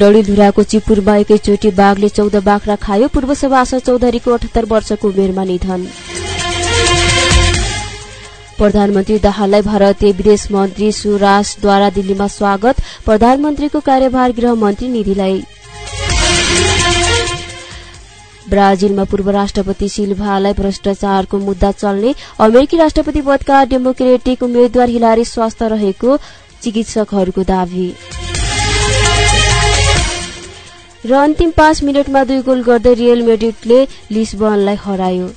डढीधुराको चिपुरमा एकैचोटि बाघले चौध बाख्रा खायो। पूर्व सभासद चौधरीको अठहत्तर वर्षको उमेरमा निधन। प्रधानमन्त्री दाहाललाई भारतीय विदेश मन्त्री सुरासद्वारा दिल्लीमा स्वागत। प्रधानमन्त्रीको कार्यभार गृहमन्त्री निधिलाई। ब्राजिलमा पूर्व राष्ट्रपति सिल्भालाई भ्रष्टाचारको मुद्दा चल्ने अमेरिकी राष्ट्रपति पदका डेमोक्रेटिक उम्मेद्वार हिलारी स्वस्थ रहेको चिकित्सकहरूको दावी। र अन्तिम पाँच मिनटमा दुई गोल गर्दै रियल मेड्रिडले लिस्बनलाई हरायो।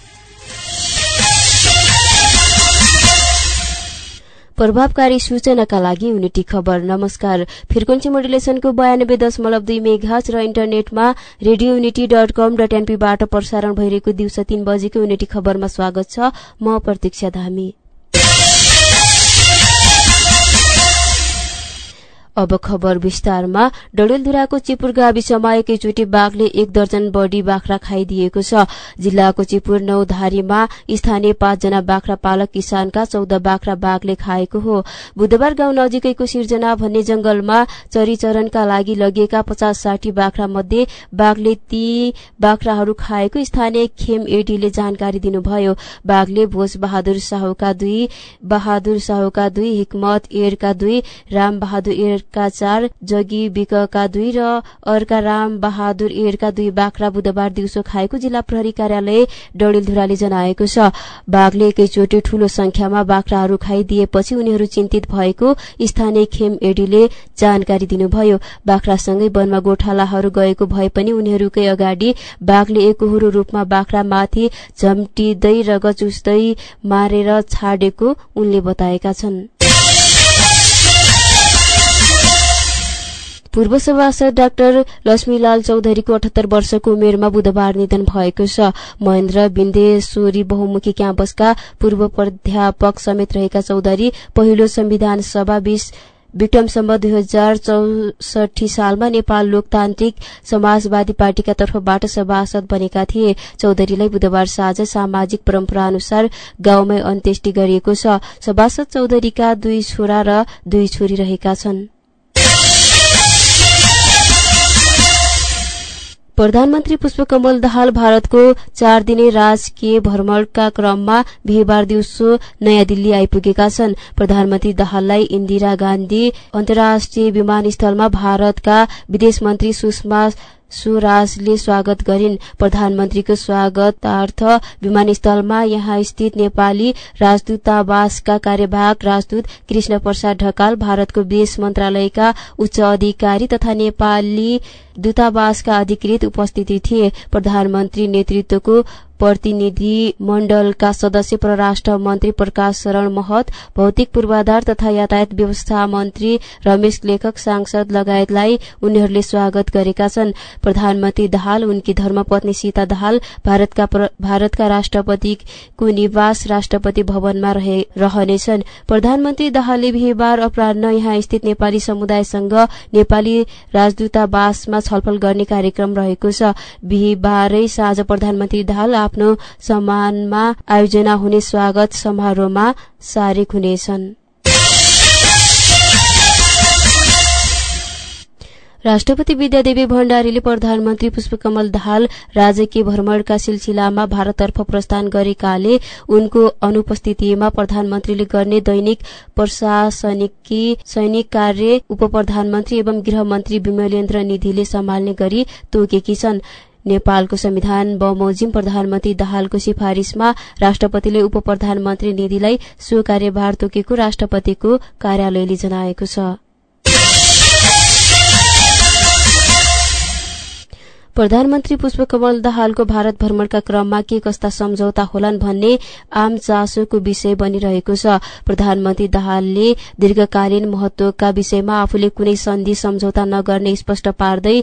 प्रभावकारी सूचनाका लागि युनिटी खबर। नमस्कार। फ्रिक्वेन्सी मोडुलेसनको बयानब्बे दशमलव दुई मेघाज र इन्टरनेटमा radio Unity dot com dot एनपीबाट प्रसारण भइरहेको दिउँसो तीन बजेको युनिटी खबरमा स्वागत छ। म प्रतीक्षा धामी। अब खबर विस्तारमा डडेलधुराको चिपुर गाविसमा एकैचोटि बाघले एक दर्जन बढी बाख्रा खाइदिएको छ। जिल्लाको चिपुर नौधारीमा स्थानीय पाँचजना बाख्रा पालक किसानका चौध बाख्रा बाघले खाएको हो। बुधबार गाउँ नजिकैको सिर्जना भन्ने जंगलमा चरीचरणका लागि लगिएका पचास साठी बाख्रा मध्ये बाघले ती बाख्राहरू खाएको स्थानीय खेम एडीले जानकारी दिनुभयो। बाघले भोज बहादुर साहुका दुई बहादुर साहुका दुई हिकमत एरका दुई राम बहादुर एर एरका चार जगी विकका दुई र अर्का राम बहादुर एरका दुई बाख्रा बुधबार दिउँसो खाएको जिल्ला प्रहरी कार्यालय डडेलधुराले जनाएको छ। बाघले एकैचोटि ठूलो संख्यामा बाख्राहरू खाइदिएपछि उनीहरू चिन्तित भएको स्थानीय खेम एडीले जानकारी दिनुभयो। बाख्रासँगै वनमा गोठालाहरू गएको भए पनि उनीहरूकै अगाडि बाघले एकहोरो रूपमा बाख्रा माथि झम्टिँदै र गचुस्दै मारेर छाडेको उनले बताएका छन्। पूर्व सभासद डाक्टर लक्ष्मीलाल चौधरीको अठहत्तर वर्षको उमेरमा बुधबार निधन भएको छ। महेन्द्र बिन्देश्वरी बहुमुखी क्याम्पसका पूर्व प्राध्यापक समेत रहेका चौधरी पहिलो संविधान सभा बीस विक्रमसम्म दुई हजार चौसठी सालमा नेपाल लोकतान्त्रिक समाजवादी पार्टीका तर्फबाट सभासद बनेका थिए। चौधरीलाई बुधबार साँझ सामाजिक परम्परा अनुसार गाउँमै अन्त्येष्टि गरिएको छ। सभासद चौधरीका दुई छोरा र दुई छोरी रहेका छन्। प्रधानमन्त्री पुष्पकमल दाहाल भारतको चार दिने राजकीय भ्रमणका क्रममा बिहिबार दिउँसो नयाँ दिल्ली आइपुगेका छन्। प्रधानमन्त्री दाहाललाई इन्दिरा गान्धी अन्तर्राष्ट्रिय विमानस्थलमा भारतका विदेश मन्त्री सुषमा सुराजले स्वागत गरिन्। प्रधानमन्त्रीको स्वागतार्थ विमानस्थलमा यहाँ स्थित नेपाली राजदूतावासका कार्यवाहक राजदूत कृष्ण प्रसाद ढकाल भारतको विदेश मन्त्रालयका उच्च अधिकारी तथा नेपाली दूतावासका अधिकृत उपस्थिति थिए। प्रधानमन्त्री नेतृत्वको प्रतिनिधि मण्डलका सदस्य परराष्ट्र मन्त्री प्रकाश शरण महत भौतिक पूर्वाधार तथा यातायात व्यवस्था मन्त्री रमेश लेखक सांसद लगायतलाई उनीहरूले स्वागत गरेका छन्। प्रधानमन्त्री दाहाल उनकी धर्मपत्नी सीता दाहाल भारतका भारतका राष्ट्रपतिको निवास राष्ट्रपति भवनमा रहनेछन्। प्रधानमन्त्री दाहालले बिहिबार अपराह यहाँ स्थित नेपाली समुदायसँग नेपाली राजदूतावासमा छलफल गर्ने कार्यक्रम रहेको छ। बिहिबारै साँझ प्रधानमन्त्री दाहाल आफ्नो सम्मानमा आयोजना हुने स्वागत समारोहमा सारेक हुनेछन्। राष्ट्रपति विद्यादेवी भण्डारीले प्रधानमन्त्री पुष्पकमल दाहाल राजकीय भ्रमणका सिलसिलामा भारततर्फ प्रस्थान गरेकाले उनको अनुपस्थितिमा प्रधानमन्त्रीले गर्ने दैनिक प्रशासनिकी सैनिक कार्य उप प्रधानमन्त्री एवं गृहमन्त्री विमलेन्द्र निधिले सम्हाल्ने गरी तोकेकी छन्। नेपालको संविधान बमोजिम प्रधानमन्त्री दाहालको सिफारिशमा राष्ट्रपतिले उप प्रधानमन्त्री निधिलाई सो कार्यभार तोकेको राष्ट्रपतिको कार्यालयले जनाएको छ। प्रधानमन्त्री पुष्पकमल दाहालको भारत भ्रमणका क्रममा के कस्ता सम्झौता होलान् भन्ने आम चासोको विषय बनिरहेको छ। प्रधानमन्त्री दाहालले दीर्घकालीन महत्वका विषयमा आफूले कुनै सन्धि सम्झौता नगर्ने स्पष्ट पार्दै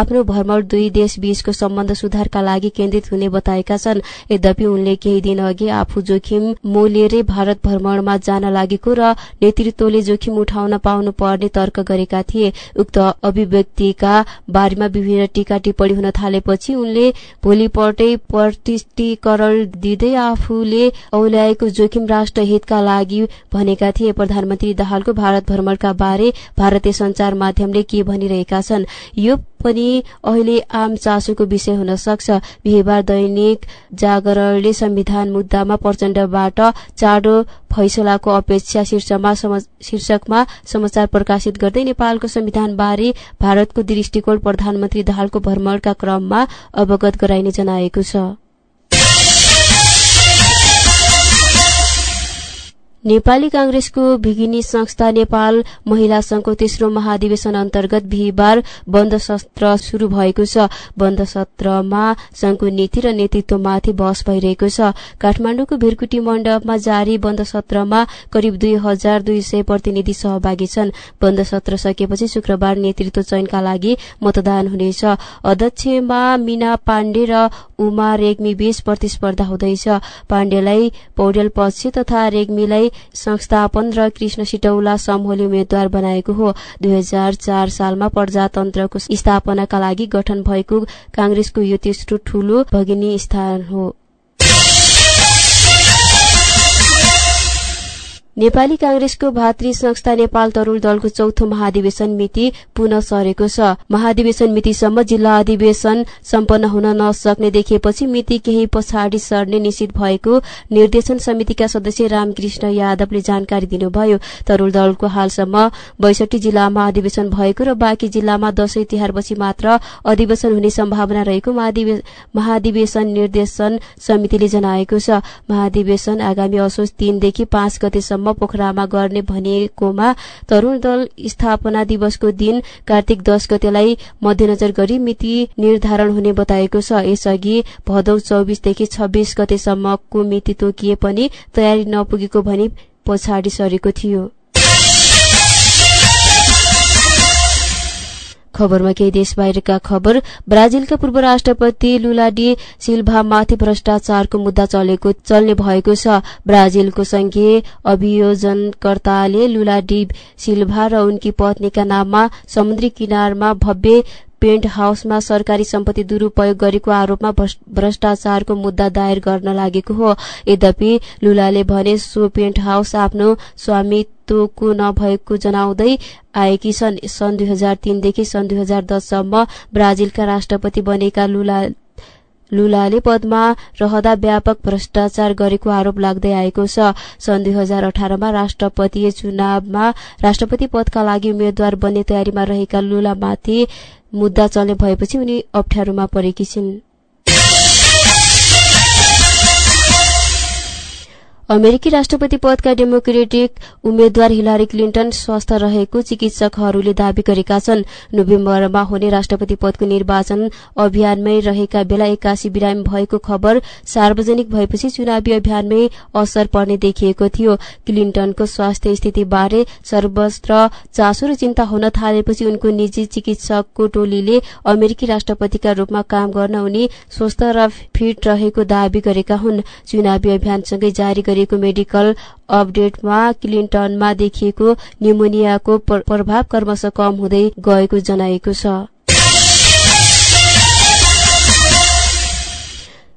आफ्नो भ्रमण दुई देश बीचको सम्बन्ध सुधारका लागि केन्द्रित हुने बताएका छन्। यद्यपि उनले केही दिन अघि आफू जोखिम मोलेरै भारत भ्रमणमा जान लागेको र नेतृत्वले जोखिम उठाउन पाउनु पर्ने तर्क गरेका थिए। उक्त अभिव्यक्तिका बारेमा विभिन्न टीका टिप्पणी हुन थालेपछि उनले भोलिपल्टै प्रतिष्ठीकरण दिँदै आफूले औल्याएको जोखिम राष्ट्र हितका लागि भनेका थिए। प्रधानमन्त्री दाहालको भारत भ्रमणका बारे भारतीय संचार माध्यमले के भनिरहेका छन् यो पनि अहिले आम चासोको विषय हुन सक्छ। बिहिबार दैनिक जागरणले संविधान मुद्दामा प्रचण्डबाट चाँडो फैसलाको अपेक्षा शीर्षकमा समाचार प्रकाशित गर्दै नेपालको संविधान बारे भारतको दृष्टिकोण प्रधानमन्त्री दाहालको भ्रमणका क्रममा अवगत गराइने जनाएको छ। नेपाली कांग्रेसको भिगिनी संस्था नेपाल महिला संघको तेस्रो महाधिवेशन अन्तर्गत बिहिबार बन्द सत्र शुरू भएको छ। बन्द सत्रमा संघको नीति र नेतृत्वमाथि बहस भइरहेको छ। काठमाडौँको भिरकुटी मण्डपमा जारी बन्द सत्रमा करिब दुई हजार दुई सय प्रतिनिधि सहभागी छन्। बन्द सत्र सकेपछि शुक्रबार नेतृत्व चयनका लागि मतदान हुनेछ। अध्यक्षमा मीना पाण्डे र उमा रेग्मी बीच प्रतिस्पर्धा हुँदैछ। पाण्डेलाई पौडेल पक्ष तथा रेग्मीलाई संस्थापन र कृष्ण सिटौला समूहले उम्मेद्वार बनाएको हो। दुई सालमा प्रजातन्त्रको स्थापनाका लागि गठन भएको कांग्रेसको यो तेस्रो ठूलो भगिनी स्थान हो। नेपाली कांग्रेसको भातृ संस्था नेपाल तरूण दलको चौथो महाधिवेशन मिति पुनः सरेको छ। महाधिवेशन मितिसम्म जिल्ला अधिवेशन सम्पन्न हुन नसक्ने देखिएपछि मिति केही पछाडि सर्ने निश्चित भएको निर्देशन समितिका सदस्य रामकृष्ण यादवले जानकारी दिनुभयो। तरूण दलको हालसम्म बैसठी जिल्लामा अधिवेशन भएको र बाँकी जिल्लामा दशैं तिहारपछि मात्र अधिवेशन हुने सम्भावना रहेको महाधिवेशन निर्देशन समितिले जनाएको छ। महाधिवेशन आगामी असोज तीनदेखि पाँच गतेसम्म सम्म पोखरामा गर्ने भनिएकोमा तरूण दल स्थापना दिवसको दिन कार्तिक दश गतेलाई मध्यनजर गरी मिति निर्धारण हुने बताएको छ। यसअघि भदौ चौबिसदेखि छब्बीस गतेसम्मको मिति तोकिए पनि तयारी नपुगेको भनी पछाडि सरेको थियो। खबरमा केही देश बाहिरका खबर। ब्राजिलका पूर्व राष्ट्रपति लुला डी सिल्भामाथि भ्रष्टाचारको मुद्दा चलेको चल्ने भएको छ। ब्राजिलको संघीय अभियोजनकर्ताले लुला डी सिल्भा र उनकी पत्नीका नाममा समुद्री किनारमा भव्य पेन्ट हाउसमा सरकारी सम्पत्ति दुरूपयोग गरेको आरोपमा भ्रष्टाचारको मुद्दा दायर गर्न लागेको हो। यद्यपि लुलाले भने सो पेन्ट हाउस आफ्नो स्वामित्वको नभएको जनाउँदै आएकी छन् सन् दुई हजार तीनदेखि सन् दुई हजार दससम्म ब्राजिलका राष्ट्रपति बनेका लुला लुलाले पदमा रहँदा व्यापक भ्रष्टाचार गरेको आरोप लाग्दै आएको छ। सन् दुई हजार अठारमा राष्ट्रपतीय चुनावमा राष्ट्रपति पदका लागि उम्मेद्वार बन्ने तयारीमा रहेका लुलामाथि मुद्दा चल्ने भएपछि उनी अप्ठ्यारोमा परेकी छिन्। अमेरिकी राष्ट्रपति पदका डेमोक्रेटिक उम्मेद्वार हिलारी क्लिन्टन स्वस्थ रहेको चिकित्सकहरूले दावी गरेका छन्। नोभेम्बरमा हुने राष्ट्रपति पदको निर्वाचन अभियानमै रहेका बेला एक्कासी बिरामी भएको खबर सार्वजनिक भएपछि चुनावी अभियानमै असर पर्ने देखिएको थियो। क्लिन्टनको स्वास्थ्य स्थितिबारे सर्वत्र चासो र चिन्ता हुन थालेपछि उनको निजी चिकित्सकको टोलीले अमेरिकी राष्ट्रपतिका रूपमा काम गर्न उनी स्वस्थ र फिट रहेको दावी गरेका हुन्। चुनावी अभियानसँगै जारी गरिएको मेडिकल अपडेटमा क्लिन्टनमा देखिएको निमोनियाको प्रभाव क्रमशः कम हुँदै गएको जनाएको छ।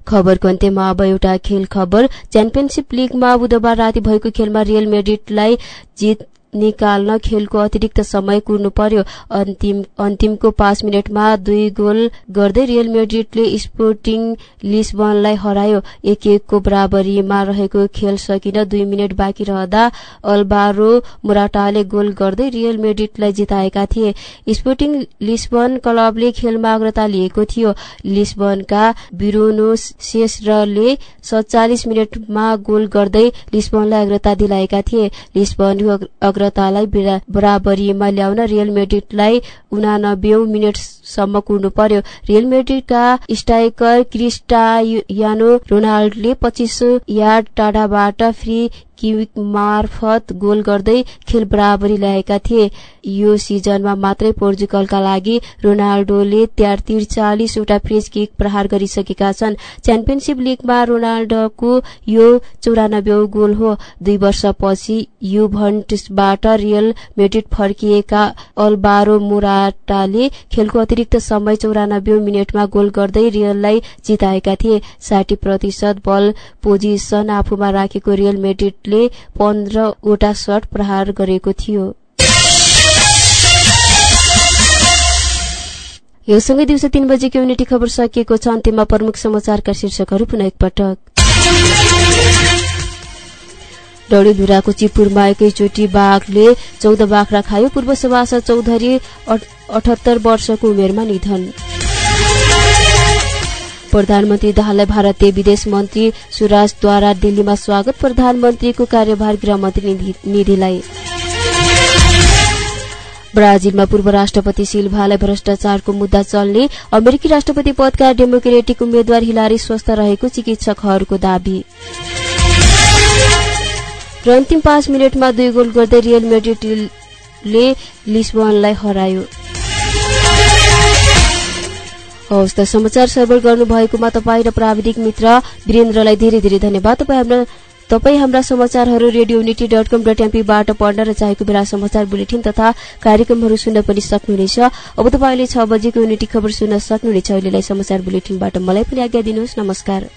खबरको अन्त्यमा अब एउटा खेल खबर। च्याम्पियनसिप लिगमा बुधबार राति भएको खेलमा रियल मेड्रिडलाई जित निकाल्न खेलको अतिरिक्त समय कुर्नु पर्यो। अन्तिम अन्तिमको पाँच मिनटमा दुई गोल गर्दै रियल मेड्रिडले स्पोर्टिङ लिस्बनलाई हरायो। एक एकको बराबरीमा रहेको खेल सकिन दुई मिनट बाँकी रहँदा अल्बारो मुराटाले गोल गर्दै रियल मेड्रिडलाई जिताएका थिए। स्पोर्टिङ लिस्बन क्लबले खेलमा अग्रता लिएको थियो। लिस्बनका बिरोनो सेसरले सत्तालिस मिनटमा गोल गर्दै लिस्बनलाई अग्रता दिलाएका थिए। लिस्बन अग्रतालाई बराबरीमा ल्याउन रियल मेड्रिडलाई उनानब्बे मिनटसम्म कुर्नु पर्यो। रियल मेड्रिडका स्ट्राइकर क्रिस्टायानो रोनाल्डले पच्चिस यार्ड टाढाबाट फ्री किविक मार्फत गोल गर्दै खेल बराबरी ल्याएका थिए। यो सिजनमा मात्रै पोर्चुगलका लागि रोनाल्डोले त्रिचालिसवटा फ्रेन्च किक प्रहार गरिसकेका छन्। च्याम्पियनसिप लिगमा रोनाल्डोको यो चौरानब्बे गोल हो। दुई वर्षपछि युभन्टसबाट रियल मेड्रिड फर्किएका अल्बारो मुराटाले खेलको अतिरिक्त समय चौरानब्बे मिनटमा गोल गर्दै रियललाई जिताएका थिए। साठी प्रतिशत बल पोजिसन आफूमा राखेको रियल मेड्रिडले पन्ध्रवटा सट प्रहार गरेको थियो। यो सँगै दिउँसो तीन बजेको युनिटी खबर सकिएको छ। अन्त्यमा प्रमुख समाचारका शीर्षकहरू पुनः एकपटक। डढीधुराको चिपुरमा एकैचोटि बाघले चौध बाख्रा खायो। पूर्व सभासद चौधरी अठहत्तर वर्षको उमेरमा निधन। प्रधानमन्त्री दाहाललाई भारतीय विदेश मन्त्री सुराजद्वारा दिल्लीमा स्वागत प्रधानमन्त्रीको कार्यभार गृहमन्त्री निधिलाई। ब्राजिलमा पूर्व राष्ट्रपति सिल्भालाई भ्रष्टाचारको मुद्दा चल्ने अमेरिकी राष्ट्रपति पदका डेमोक्रेटिक उम्मेद्वार हिलारी स्वस्थ रहेको चिकित्सकहरूको दावी। र अन्तिम पाँच मिनटमा दुई गोल गर्दै रियल मेड्रिडले लिस्बनलाई हरायो। हवस् त समाचार सर्भर गर्नुभएकोमा तपाईँ र प्राविधिक मित्र वीरेन्द्रलाई धेरै धेरै धन्यवाद। तपाईँ हाम्रा तपाईँ हाम्रा समाचारहरू Radio Unity dot com dot एमपीबाट पढ्न र चाहेको बेला समाचार बुलेटिन तथा कार्यक्रमहरू सुन्न पनि सक्नुहुनेछ। अब तपाईँले छ बजेको युनिटी खबर सुन्न सक्नुहुनेछ। अहिलेलाई समाचार बुलेटिनबाट मलाई पनि आज्ञा दिनुहोस्। नमस्कार।